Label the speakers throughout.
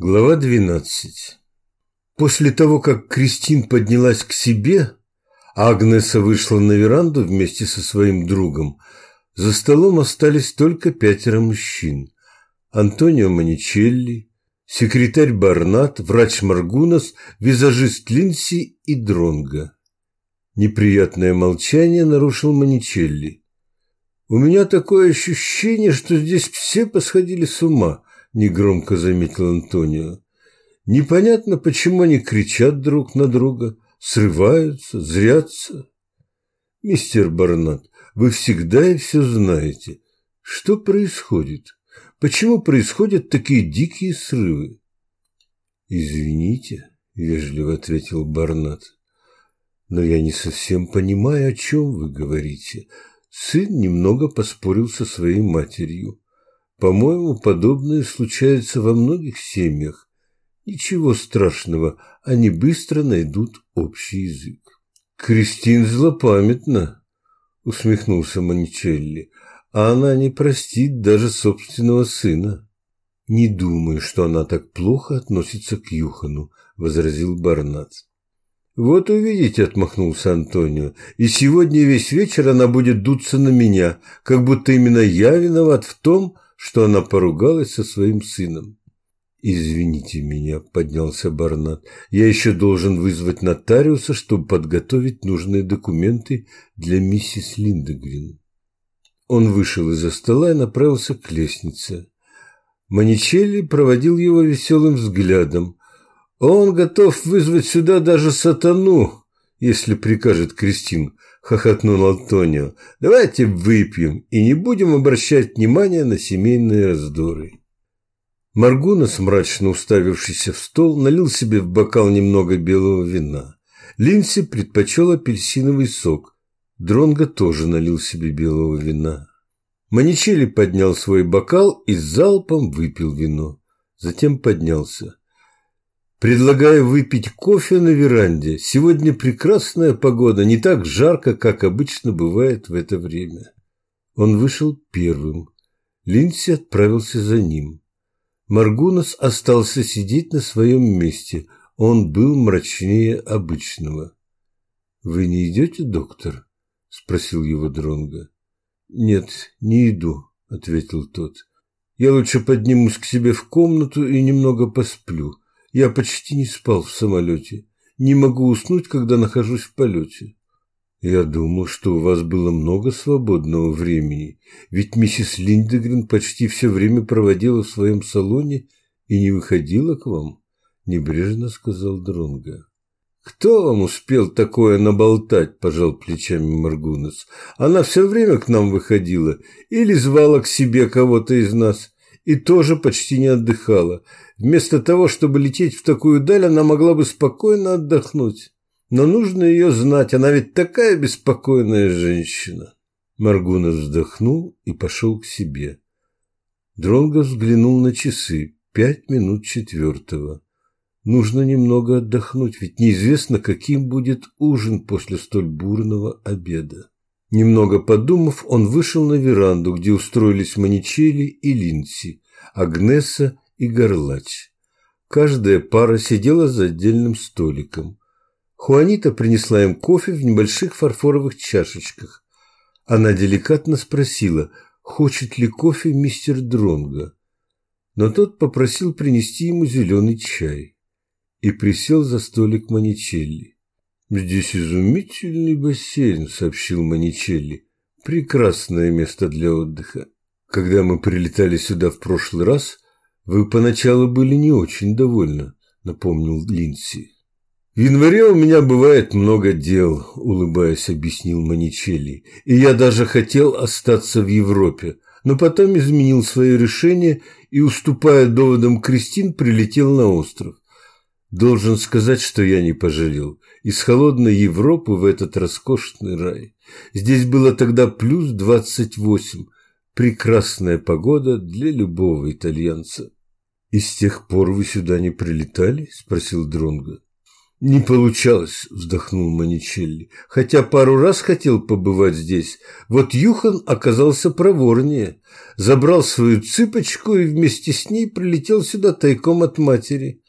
Speaker 1: Глава 12 После того, как Кристин поднялась к себе, а Агнеса вышла на веранду вместе со своим другом, за столом остались только пятеро мужчин. Антонио Маничелли, секретарь Барнат, врач Маргунас, визажист Линси и Дронга. Неприятное молчание нарушил Маничелли. «У меня такое ощущение, что здесь все посходили с ума», – негромко заметил Антонио. «Непонятно, почему они кричат друг на друга, срываются, зрятся». «Мистер Барнат, вы всегда и все знаете. Что происходит? Почему происходят такие дикие срывы?» «Извините», – вежливо ответил Барнат, – «но я не совсем понимаю, о чем вы говорите». Сын немного поспорил со своей матерью. По-моему, подобное случается во многих семьях. Ничего страшного, они быстро найдут общий язык. Кристин злопамятна, усмехнулся Маничелли, а она не простит даже собственного сына. Не думаю, что она так плохо относится к Юхану, возразил Барнат. «Вот увидите», – отмахнулся Антонио, – «и сегодня весь вечер она будет дуться на меня, как будто именно я виноват в том, что она поругалась со своим сыном. «Извините меня», – поднялся Барнат. «Я еще должен вызвать нотариуса, чтобы подготовить нужные документы для миссис Линдегрин». Он вышел из-за стола и направился к лестнице. Маничелли проводил его веселым взглядом. «Он готов вызвать сюда даже сатану, если прикажет Кристин», – хохотнул Антонио. «Давайте выпьем и не будем обращать внимания на семейные раздоры». Маргунас, мрачно уставившийся в стол, налил себе в бокал немного белого вина. Линси предпочел апельсиновый сок. Дронго тоже налил себе белого вина. Маничели поднял свой бокал и залпом выпил вино. Затем поднялся. Предлагаю выпить кофе на веранде. Сегодня прекрасная погода, не так жарко, как обычно бывает в это время. Он вышел первым. Линси отправился за ним. Маргунас остался сидеть на своем месте. Он был мрачнее обычного. «Вы не идете, доктор?» – спросил его Дронго. «Нет, не иду», – ответил тот. «Я лучше поднимусь к себе в комнату и немного посплю». Я почти не спал в самолете. Не могу уснуть, когда нахожусь в полете. Я думал, что у вас было много свободного времени, ведь миссис Линдегрен почти все время проводила в своем салоне и не выходила к вам, небрежно сказал Дронга. «Кто вам успел такое наболтать?» – пожал плечами Маргунас. «Она все время к нам выходила или звала к себе кого-то из нас и тоже почти не отдыхала. Вместо того, чтобы лететь в такую даль, она могла бы спокойно отдохнуть. Но нужно ее знать, она ведь такая беспокойная женщина. Маргуна вздохнул и пошел к себе. Дронго взглянул на часы. Пять минут четвертого. Нужно немного отдохнуть, ведь неизвестно, каким будет ужин после столь бурного обеда. Немного подумав, он вышел на веранду, где устроились Маничели и Линси, Агнеса и Горлач. Каждая пара сидела за отдельным столиком. Хуанита принесла им кофе в небольших фарфоровых чашечках. Она деликатно спросила, хочет ли кофе мистер Дронго. Но тот попросил принести ему зеленый чай и присел за столик Маничелли. «Здесь изумительный бассейн», — сообщил Маничелли. «Прекрасное место для отдыха. Когда мы прилетали сюда в прошлый раз, вы поначалу были не очень довольны», — напомнил Линси. «В январе у меня бывает много дел», — улыбаясь, объяснил Маничелли. «И я даже хотел остаться в Европе, но потом изменил свое решение и, уступая доводам Кристин, прилетел на остров. Должен сказать, что я не пожалел. Из холодной Европы в этот роскошный рай. Здесь было тогда плюс двадцать восемь. Прекрасная погода для любого итальянца. «И с тех пор вы сюда не прилетали?» – спросил Дронго. «Не получалось», – вздохнул Маничелли, «хотя пару раз хотел побывать здесь. Вот Юхан оказался проворнее, забрал свою цыпочку и вместе с ней прилетел сюда тайком от матери.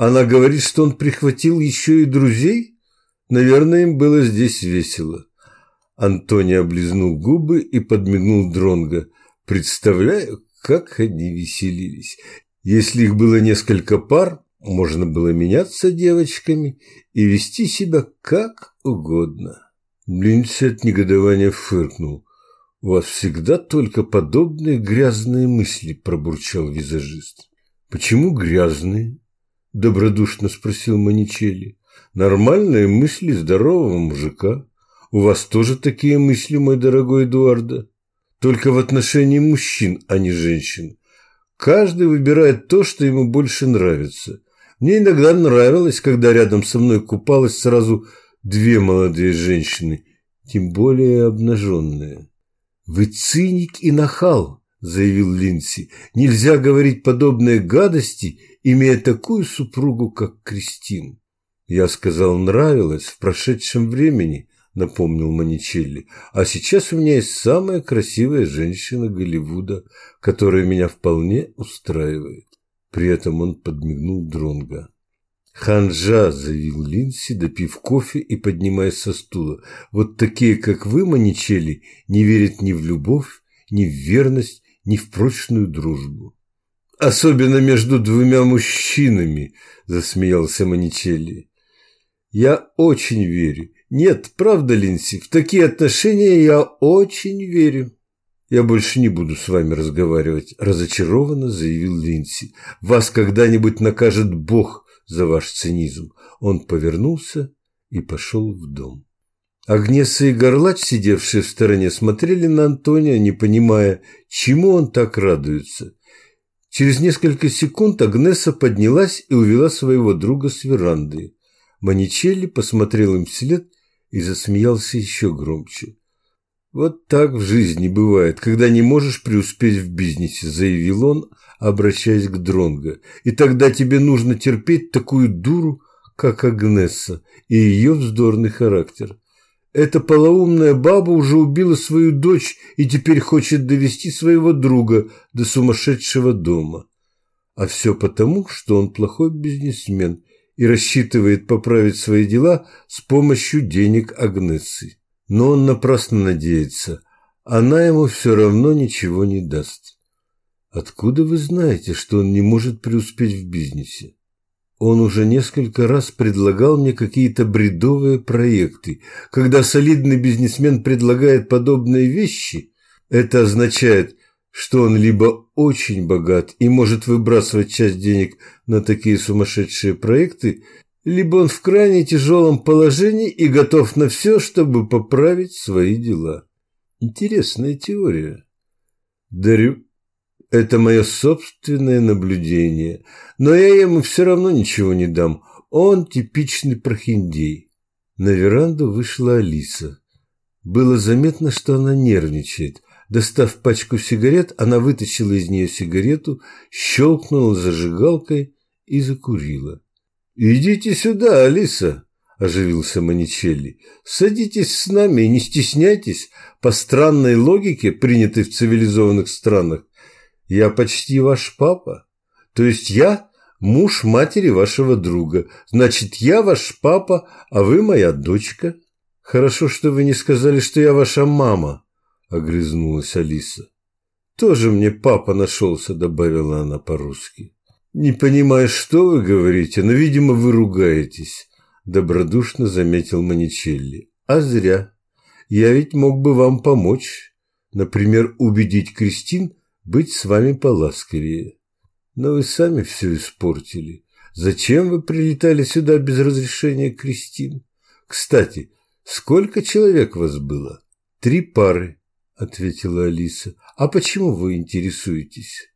Speaker 1: Она говорит, что он прихватил еще и друзей? Наверное, им было здесь весело». Антоний облизнул губы и подмигнул Дронга. «Представляю, как они веселились. Если их было несколько пар, можно было меняться девочками и вести себя как угодно. Линдси от негодования фыркнул. «У вас всегда только подобные грязные мысли», – пробурчал визажист. «Почему грязные?» – добродушно спросил Маничелли. «Нормальные мысли здорового мужика. У вас тоже такие мысли, мой дорогой Эдуарда? Только в отношении мужчин, а не женщин. Каждый выбирает то, что ему больше нравится. Мне иногда нравилось, когда рядом со мной купалось сразу две молодые женщины, тем более обнаженные. «Вы циник и нахал», – заявил Линси. «Нельзя говорить подобные гадости, имея такую супругу, как Кристин». Я сказал «нравилось» в прошедшем времени, напомнил Маничелли. А сейчас у меня есть самая красивая женщина Голливуда, которая меня вполне устраивает. При этом он подмигнул Дронга. «Ханжа!» – заявил Линси, допив кофе и поднимаясь со стула. «Вот такие, как вы, Маничели, не верят ни в любовь, ни в верность, ни в прочную дружбу». «Особенно между двумя мужчинами!» – засмеялся Маничелли. «Я очень верю. Нет, правда, Линси, в такие отношения я очень верю». «Я больше не буду с вами разговаривать», – разочарованно заявил Линси. «Вас когда-нибудь накажет Бог за ваш цинизм». Он повернулся и пошел в дом. Агнеса и Горлач, сидевшие в стороне, смотрели на Антония, не понимая, чему он так радуется. Через несколько секунд Агнеса поднялась и увела своего друга с веранды. Маничелли посмотрел им вслед и засмеялся еще громче. «Вот так в жизни бывает, когда не можешь преуспеть в бизнесе», – заявил он, обращаясь к Дронго. «И тогда тебе нужно терпеть такую дуру, как Агнесса, и ее вздорный характер. Эта полоумная баба уже убила свою дочь и теперь хочет довести своего друга до сумасшедшего дома. А все потому, что он плохой бизнесмен и рассчитывает поправить свои дела с помощью денег Агнессы. Но он напрасно надеется. Она ему все равно ничего не даст. Откуда вы знаете, что он не может преуспеть в бизнесе? Он уже несколько раз предлагал мне какие-то бредовые проекты. Когда солидный бизнесмен предлагает подобные вещи, это означает, что он либо очень богат и может выбрасывать часть денег на такие сумасшедшие проекты, либо он в крайне тяжелом положении и готов на все, чтобы поправить свои дела. Интересная теория. Дарю. Это мое собственное наблюдение, но я ему все равно ничего не дам. Он типичный прохиндей. На веранду вышла Алиса. Было заметно, что она нервничает. Достав пачку сигарет, она вытащила из нее сигарету, щелкнула зажигалкой и закурила. «Идите сюда, Алиса!» – оживился Маничелли. «Садитесь с нами и не стесняйтесь. По странной логике, принятой в цивилизованных странах, я почти ваш папа. То есть я муж матери вашего друга. Значит, я ваш папа, а вы моя дочка. Хорошо, что вы не сказали, что я ваша мама», – огрызнулась Алиса. «Тоже мне папа нашелся», – добавила она по-русски. «Не понимаю, что вы говорите, но, видимо, вы ругаетесь», – добродушно заметил Маничелли. «А зря. Я ведь мог бы вам помочь. Например, убедить Кристин быть с вами поласковее. Но вы сами все испортили. Зачем вы прилетали сюда без разрешения Кристин? Кстати, сколько человек вас было? Три пары, ответила Алиса. А почему вы интересуетесь?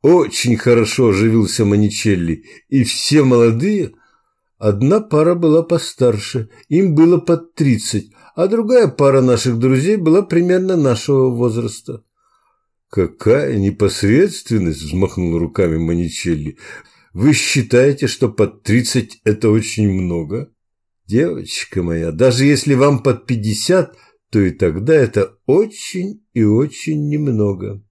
Speaker 1: Очень хорошо оживился Маничелли. И все молодые? Одна пара была постарше, им было под тридцать, а другая пара наших друзей была примерно нашего возраста. «Какая непосредственность!» – взмахнул руками Маничелли. Вы считаете, что под тридцать это очень много? Девочка моя, даже если вам под пятьдесят, то и тогда это очень и очень немного.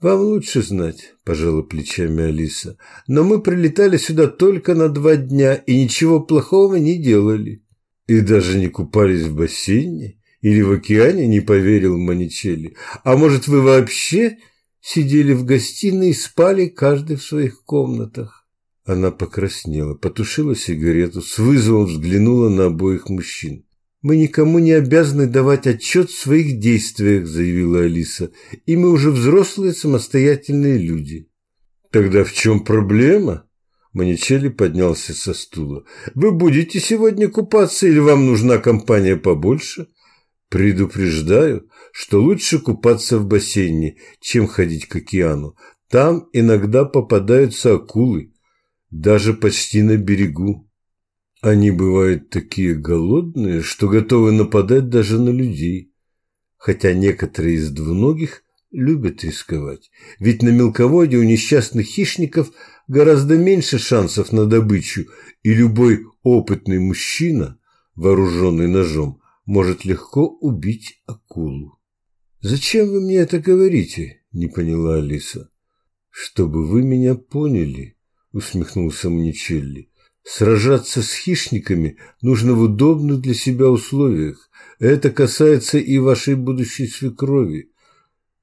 Speaker 1: Вам лучше знать, пожала плечами Алиса. Но мы прилетали сюда только на два дня и ничего плохого не делали. И даже не купались в бассейне или в океане, не поверил Маничелли. А может, вы вообще сидели в гостиной и спали каждый в своих комнатах? Она покраснела, потушила сигарету, с вызовом взглянула на обоих мужчин. «Мы никому не обязаны давать отчет в своих действиях», – заявила Алиса. «И мы уже взрослые самостоятельные люди». «Тогда в чем проблема?» Маничелли поднялся со стула. «Вы будете сегодня купаться или вам нужна компания побольше?» «Предупреждаю, что лучше купаться в бассейне, чем ходить к океану. Там иногда попадаются акулы, даже почти на берегу». Они бывают такие голодные, что готовы нападать даже на людей. Хотя некоторые из двуногих любят рисковать. Ведь на мелководье у несчастных хищников гораздо меньше шансов на добычу, и любой опытный мужчина, вооруженный ножом, может легко убить акулу. «Зачем вы мне это говорите?» – не поняла Алиса. «Чтобы вы меня поняли», – усмехнулся Маничелли. Сражаться с хищниками нужно в удобных для себя условиях. Это касается и вашей будущей свекрови.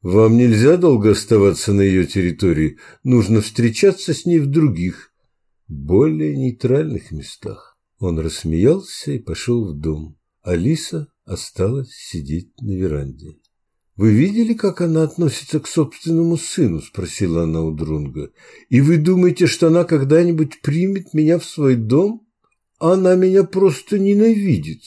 Speaker 1: Вам нельзя долго оставаться на ее территории. Нужно встречаться с ней в других, более нейтральных местах. Он рассмеялся и пошел в дом. Алиса осталась сидеть на веранде. «Вы видели, как она относится к собственному сыну?» – спросила она у Друнга. «И вы думаете, что она когда-нибудь примет меня в свой дом? Она меня просто ненавидит».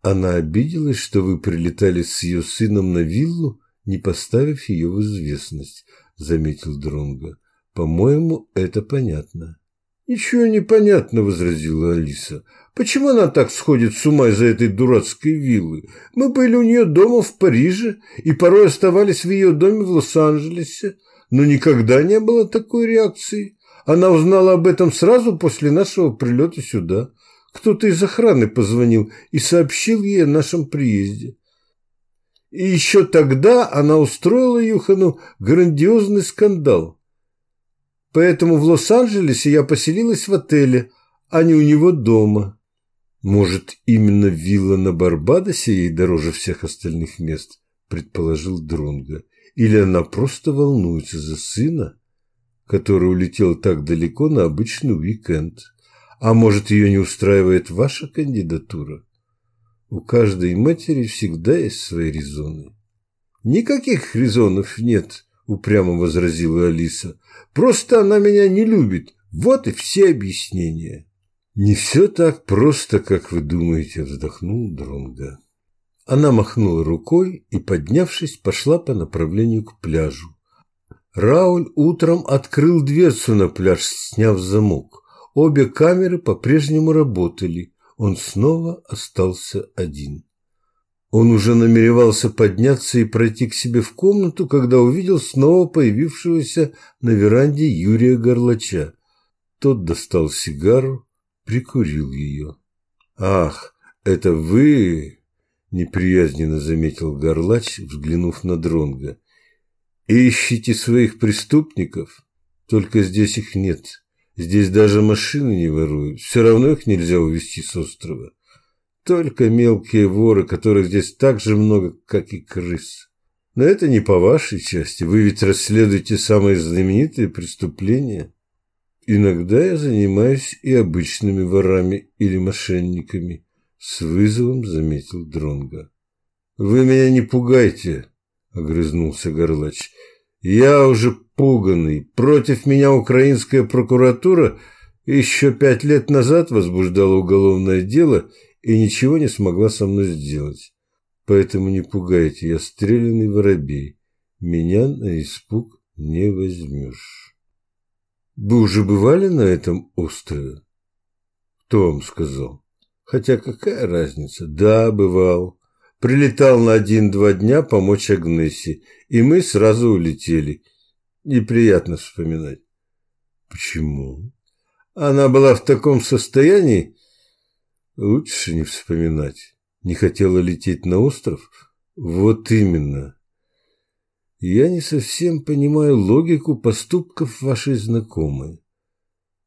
Speaker 1: Она обиделась, что вы прилетали с ее сыном на виллу, не поставив ее в известность, – заметил Дронго. «По-моему, это понятно». «Ничего не понятно», – возразила Алиса. «Почему она так сходит с ума из-за этой дурацкой виллы? Мы были у нее дома в Париже и порой оставались в ее доме в Лос-Анджелесе, но никогда не было такой реакции. Она узнала об этом сразу после нашего прилета сюда. Кто-то из охраны позвонил и сообщил ей о нашем приезде. И еще тогда она устроила Юхану грандиозный скандал. Поэтому в Лос-Анджелесе я поселилась в отеле, а не у него дома. Может, именно вилла на Барбадосе ей дороже всех остальных мест, предположил Дронго. Или она просто волнуется за сына, который улетел так далеко на обычный уикенд. А может, ее не устраивает ваша кандидатура? У каждой матери всегда есть свои резоны. Никаких резонов нет, упрямо возразила Алиса. Просто она меня не любит. Вот и все объяснения. Не все так просто, как вы думаете, вздохнул Дронга. Она махнула рукой и, поднявшись, пошла по направлению к пляжу. Рауль утром открыл дверцу на пляж, сняв замок. Обе камеры по-прежнему работали. Он снова остался один. Он уже намеревался подняться и пройти к себе в комнату, когда увидел снова появившегося на веранде Юрия Горлача. Тот достал сигару, прикурил ее. «Ах, это вы!» – неприязненно заметил Горлач, взглянув на Дронга. «Ищите своих преступников? Только здесь их нет. Здесь даже машины не воруют. Все равно их нельзя увезти с острова. Только мелкие воры, которых здесь так же много, как и крыс. Но это не по вашей части. Вы ведь расследуете самые знаменитые преступления. Иногда я занимаюсь и обычными ворами или мошенниками, с вызовом заметил Дронга. Вы меня не пугайте, огрызнулся Горлач. Я уже пуганный. Против меня украинская прокуратура еще пять лет назад возбуждала уголовное дело и ничего не смогла со мной сделать. Поэтому не пугайте, я стрелянный воробей. Меня на испуг не возьмешь. Вы уже бывали на этом острове? Кто вам сказал? Хотя какая разница? Да, бывал. Прилетал на один-два дня помочь Агнессе, и мы сразу улетели. Неприятно вспоминать. Почему? Она была в таком состоянии? Лучше не вспоминать. Не хотела лететь на остров? Вот именно. Я не совсем понимаю логику поступков вашей знакомой.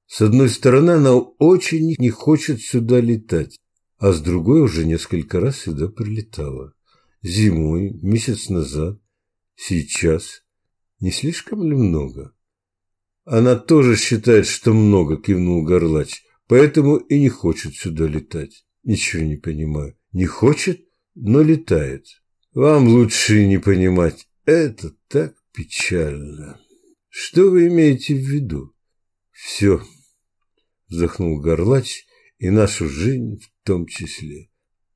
Speaker 1: С одной стороны, она очень не хочет сюда летать, а с другой уже несколько раз сюда прилетала. Зимой, месяц назад, сейчас. Не слишком ли много? Она тоже считает, что много, кивнул Горлач, поэтому и не хочет сюда летать. Ничего не понимаю. Не хочет, но летает. Вам лучше не понимать. Это так печально. Что вы имеете в виду? Все, вздохнул Горлач, и нашу жизнь в том числе.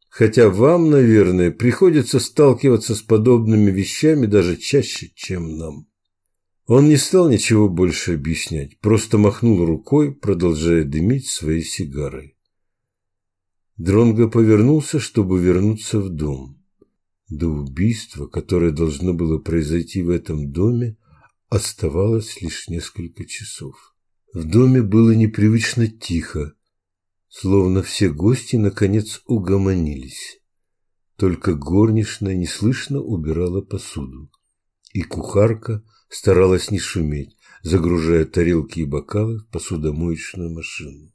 Speaker 1: Хотя вам, наверное, приходится сталкиваться с подобными вещами даже чаще, чем нам. Он не стал ничего больше объяснять, просто махнул рукой, продолжая дымить своей сигарой. Дронго повернулся, чтобы вернуться в дом. До убийства, которое должно было произойти в этом доме, оставалось лишь несколько часов. В доме было непривычно тихо, словно все гости наконец угомонились. Только горничная неслышно убирала посуду, и кухарка – старалась не шуметь, загружая тарелки и бокалы в посудомоечную машину.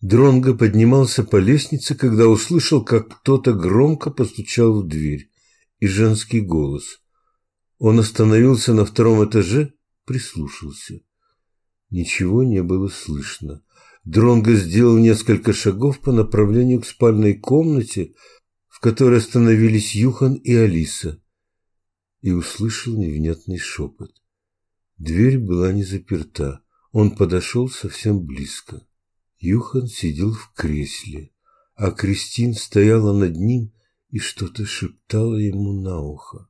Speaker 1: Дронго поднимался по лестнице, когда услышал, как кто-то громко постучал в дверь, и женский голос. Он остановился на втором этаже, прислушался. Ничего не было слышно. Дронго сделал несколько шагов по направлению к спальной комнате, в которой остановились Юхан и Алиса и услышал невнятный шепот. Дверь была не заперта. Он подошел совсем близко. Юхан сидел в кресле, а Кристин стояла над ним и что-то шептала ему на ухо.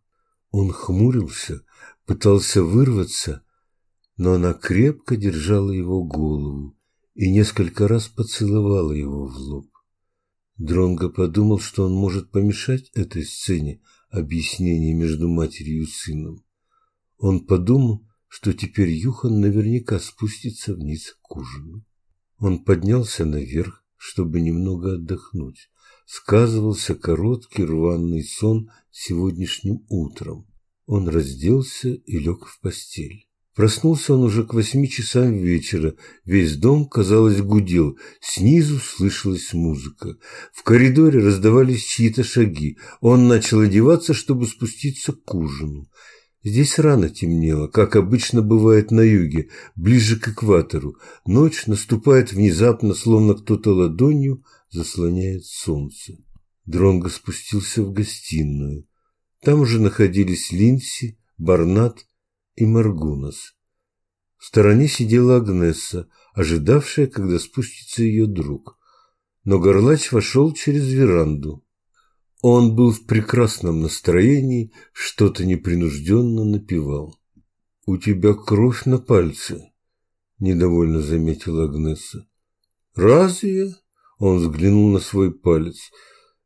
Speaker 1: Он хмурился, пытался вырваться, но она крепко держала его голову и несколько раз поцеловала его в лоб. Дронго подумал, что он может помешать этой сцене, объяснение между матерью и сыном. Он подумал, что теперь Юхан наверняка спустится вниз к ужину. Он поднялся наверх, чтобы немного отдохнуть. Сказывался короткий рваный сон сегодняшним утром. Он разделся и лег в постель. Проснулся он уже к восьми часам вечера. Весь дом, казалось, гудел. Снизу слышалась музыка. В коридоре раздавались чьи-то шаги. Он начал одеваться, чтобы спуститься к ужину. Здесь рано темнело, как обычно бывает на юге, ближе к экватору. Ночь наступает внезапно, словно кто-то ладонью заслоняет солнце. Дронго спустился в гостиную. Там уже находились Линси, Барнат и Маргунас. В стороне сидела Агнесса, ожидавшая, когда спустится ее друг. Но Горлач вошел через веранду. Он был в прекрасном настроении, что-то непринужденно напевал. «У тебя кровь на пальце», – недовольно заметила Агнесса. «Разве?» – он взглянул на свой палец.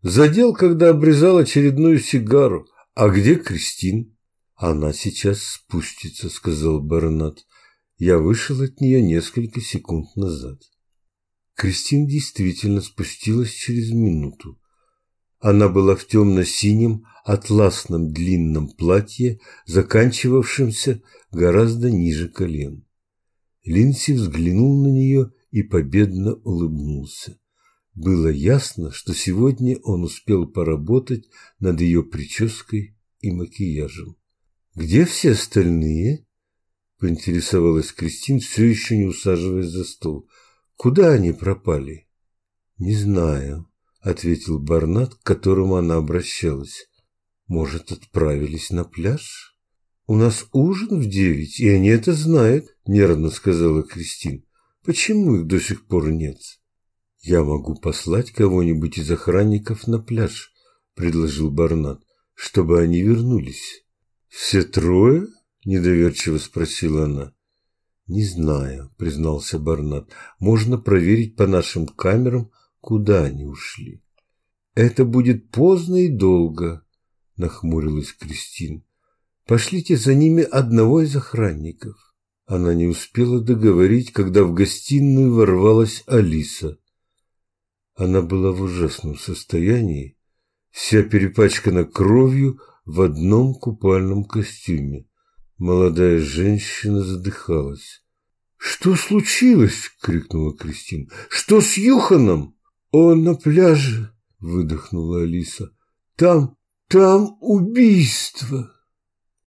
Speaker 1: «Задел, когда обрезал очередную сигару. А где Кристин?» «Она сейчас спустится», — сказал Барнат. «Я вышел от нее несколько секунд назад». Кристин действительно спустилась через минуту. Она была в темно-синем атласном длинном платье, заканчивавшемся гораздо ниже колен. Линси взглянул на нее и победно улыбнулся. Было ясно, что сегодня он успел поработать над ее прической и макияжем. «Где все остальные?» – поинтересовалась Кристин, все еще не усаживаясь за стол. «Куда они пропали?» «Не знаю», – ответил Барнат, к которому она обращалась. «Может, отправились на пляж?» «У нас ужин в девять, и они это знают», – нервно сказала Кристин. «Почему их до сих пор нет?» «Я могу послать кого-нибудь из охранников на пляж», – предложил Барнат, – «чтобы они вернулись». «Все трое?» – недоверчиво спросила она. «Не знаю», – признался Барнат. «Можно проверить по нашим камерам, куда они ушли». «Это будет поздно и долго», – нахмурилась Кристин. «Пошлите за ними одного из охранников». Она не успела договорить, когда в гостиную ворвалась Алиса. Она была в ужасном состоянии, вся перепачкана кровью в одном купальном костюме. Молодая женщина задыхалась. «Что случилось?» — крикнула Кристина. «Что с Юханом?» «Он на пляже!» — выдохнула Алиса. «Там, там убийство!»